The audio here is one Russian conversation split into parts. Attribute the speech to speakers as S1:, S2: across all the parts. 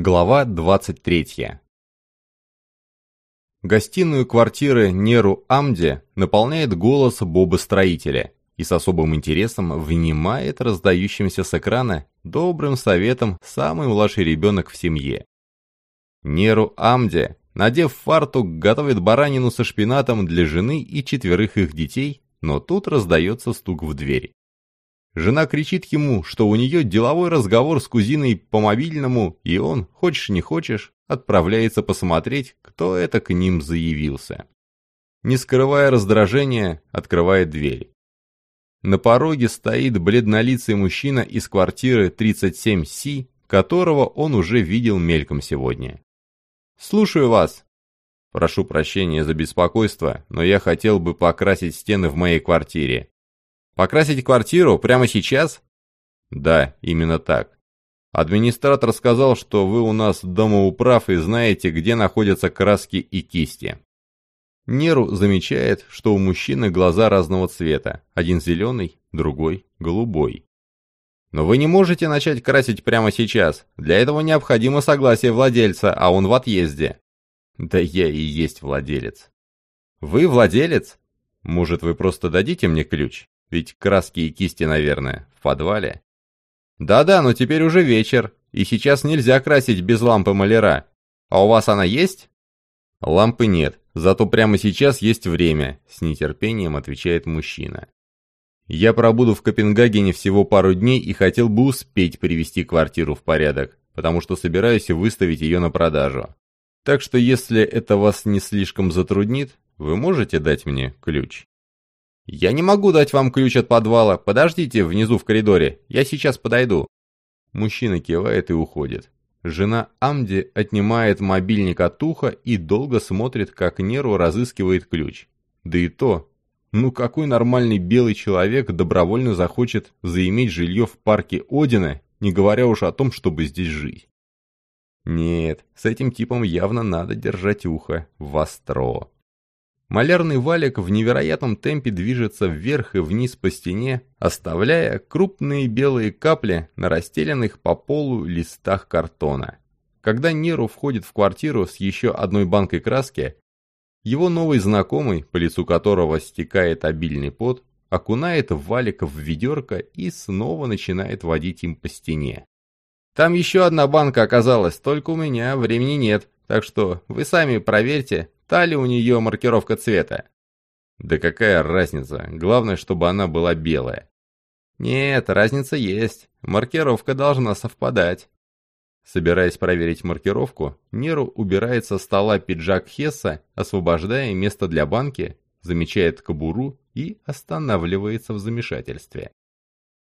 S1: Глава 23. Гостиную квартиры Неру Амде наполняет голос Боба-строителя и с особым интересом внимает раздающимся с экрана добрым советом самый младший ребенок в семье. Неру Амде, надев фартук, готовит баранину со шпинатом для жены и четверых их детей, но тут раздается стук в дверь. Жена кричит ему, что у нее деловой разговор с кузиной по мобильному, и он, хочешь не хочешь, отправляется посмотреть, кто это к ним заявился. Не скрывая раздражения, открывает дверь. На пороге стоит бледнолицый мужчина из квартиры 37С, которого он уже видел мельком сегодня. «Слушаю вас», Прошу прощения за беспокойство, но я хотел бы покрасить стены в моей квартире. Покрасить квартиру прямо сейчас? Да, именно так. Администратор сказал, что вы у нас домоуправ и знаете, где находятся краски и кисти. Неру замечает, что у мужчины глаза разного цвета. Один зеленый, другой голубой. Но вы не можете начать красить прямо сейчас. Для этого необходимо согласие владельца, а он в отъезде. Да я и есть владелец. Вы владелец? Может, вы просто дадите мне ключ? Ведь краски и кисти, наверное, в подвале. Да-да, но теперь уже вечер, и сейчас нельзя красить без лампы маляра. А у вас она есть? Лампы нет, зато прямо сейчас есть время, с нетерпением отвечает мужчина. Я пробуду в Копенгагене всего пару дней и хотел бы успеть привести квартиру в порядок, потому что собираюсь выставить ее на продажу. Так что если это вас не слишком затруднит, вы можете дать мне ключ? «Я не могу дать вам ключ от подвала. Подождите внизу в коридоре. Я сейчас подойду». Мужчина кивает и уходит. Жена Амди отнимает мобильник от уха и долго смотрит, как Неру разыскивает ключ. Да и то, ну какой нормальный белый человек добровольно захочет заиметь жилье в парке Одина, не говоря уж о том, чтобы здесь жить? Нет, с этим типом явно надо держать ухо востро. Малярный валик в невероятном темпе движется вверх и вниз по стене, оставляя крупные белые капли на расстеленных по полу листах картона. Когда Неру входит в квартиру с еще одной банкой краски, его новый знакомый, по лицу которого стекает обильный пот, окунает валик в ведерко и снова начинает водить им по стене. «Там еще одна банка оказалась, только у меня времени нет, так что вы сами проверьте, Та ли у нее маркировка цвета? Да какая разница, главное, чтобы она была белая. Нет, разница есть, маркировка должна совпадать. Собираясь проверить маркировку, Неру убирает со стола пиджак Хесса, освобождая место для банки, замечает кобуру и останавливается в замешательстве.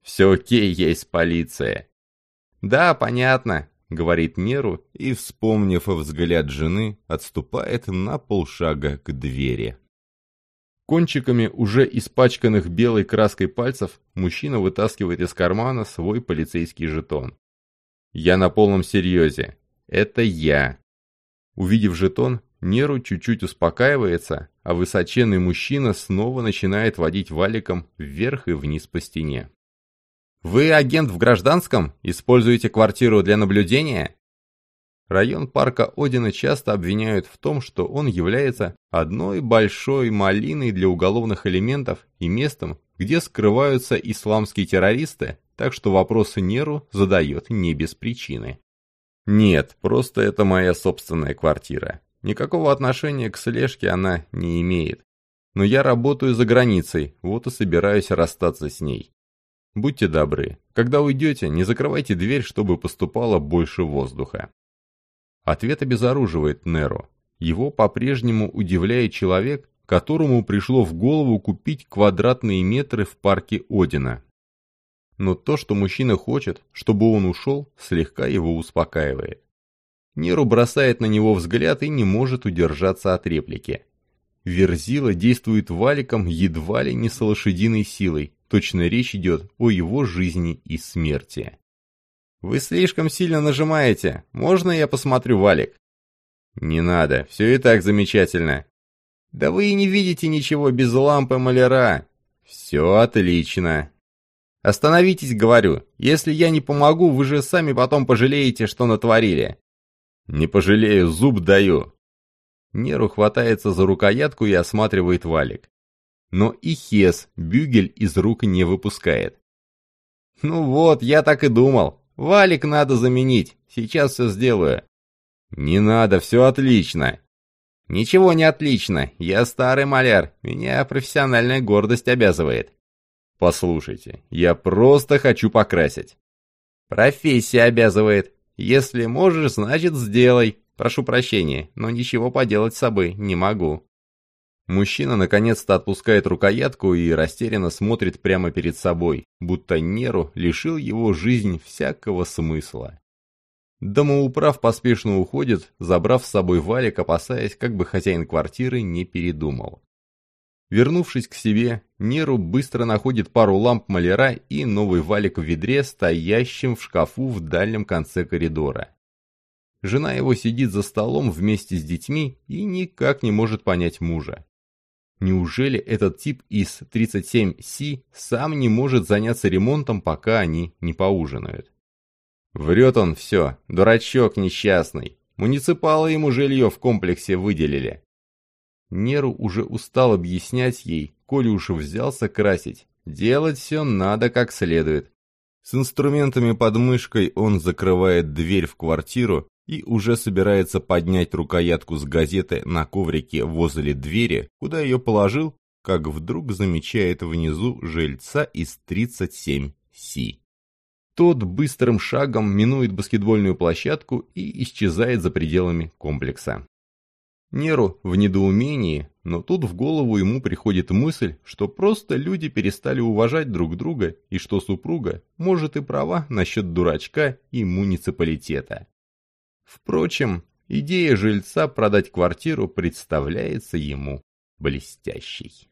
S1: «Все окей, есть полиция». «Да, понятно. — говорит Неру и, вспомнив взгляд жены, отступает на полшага к двери. Кончиками уже испачканных белой краской пальцев мужчина вытаскивает из кармана свой полицейский жетон. «Я на полном серьезе. Это я». Увидев жетон, Неру чуть-чуть успокаивается, а высоченный мужчина снова начинает водить валиком вверх и вниз по стене. Вы агент в гражданском? Используете квартиру для наблюдения? Район парка Одина часто обвиняют в том, что он является одной большой малиной для уголовных элементов и местом, где скрываются исламские террористы, так что вопросы Неру задает не без причины. Нет, просто это моя собственная квартира. Никакого отношения к слежке она не имеет. Но я работаю за границей, вот и собираюсь расстаться с ней. Будьте добры, когда уйдете, не закрывайте дверь, чтобы поступало больше воздуха. Ответ обезоруживает Неро. Его по-прежнему удивляет человек, которому пришло в голову купить квадратные метры в парке Одина. Но то, что мужчина хочет, чтобы он ушел, слегка его успокаивает. Неру бросает на него взгляд и не может удержаться от реплики. Верзила действует валиком едва ли не с лошадиной силой, Точно речь идет о его жизни и смерти. «Вы слишком сильно нажимаете. Можно я посмотрю валик?» «Не надо, все и так замечательно». «Да вы и не видите ничего без лампы маляра». «Все отлично». «Остановитесь, говорю. Если я не помогу, вы же сами потом пожалеете, что натворили». «Не пожалею, зуб даю!» Неру хватается за рукоятку и осматривает валик. Но и Хес бюгель из рук не выпускает. «Ну вот, я так и думал. Валик надо заменить. Сейчас все сделаю». «Не надо, все отлично». «Ничего не отлично. Я старый маляр. Меня профессиональная гордость обязывает». «Послушайте, я просто хочу покрасить». «Профессия обязывает. Если можешь, значит сделай. Прошу прощения, но ничего поделать с собой не могу». Мужчина наконец-то отпускает рукоятку и растерянно смотрит прямо перед собой, будто Неру лишил его жизнь всякого смысла. Домоуправ поспешно уходит, забрав с собой валик, опасаясь, как бы хозяин квартиры не передумал. Вернувшись к себе, Неру быстро находит пару ламп маляра и новый валик в ведре, стоящим в шкафу в дальнем конце коридора. Жена его сидит за столом вместе с детьми и никак не может понять мужа. Неужели этот тип из 37С сам не может заняться ремонтом, пока они не поужинают? Врет он все, дурачок несчастный. Муниципалы ему жилье в комплексе выделили. Неру уже устал объяснять ей, коли уж взялся красить. Делать все надо как следует. С инструментами под мышкой он закрывает дверь в квартиру и уже собирается поднять рукоятку с газеты на коврике возле двери, куда ее положил, как вдруг замечает внизу жильца из 37С. Тот быстрым шагом минует баскетбольную площадку и исчезает за пределами комплекса. Неру в недоумении, но тут в голову ему приходит мысль, что просто люди перестали уважать друг друга и что супруга может и права насчет дурачка и муниципалитета. Впрочем, идея жильца продать квартиру представляется ему блестящей.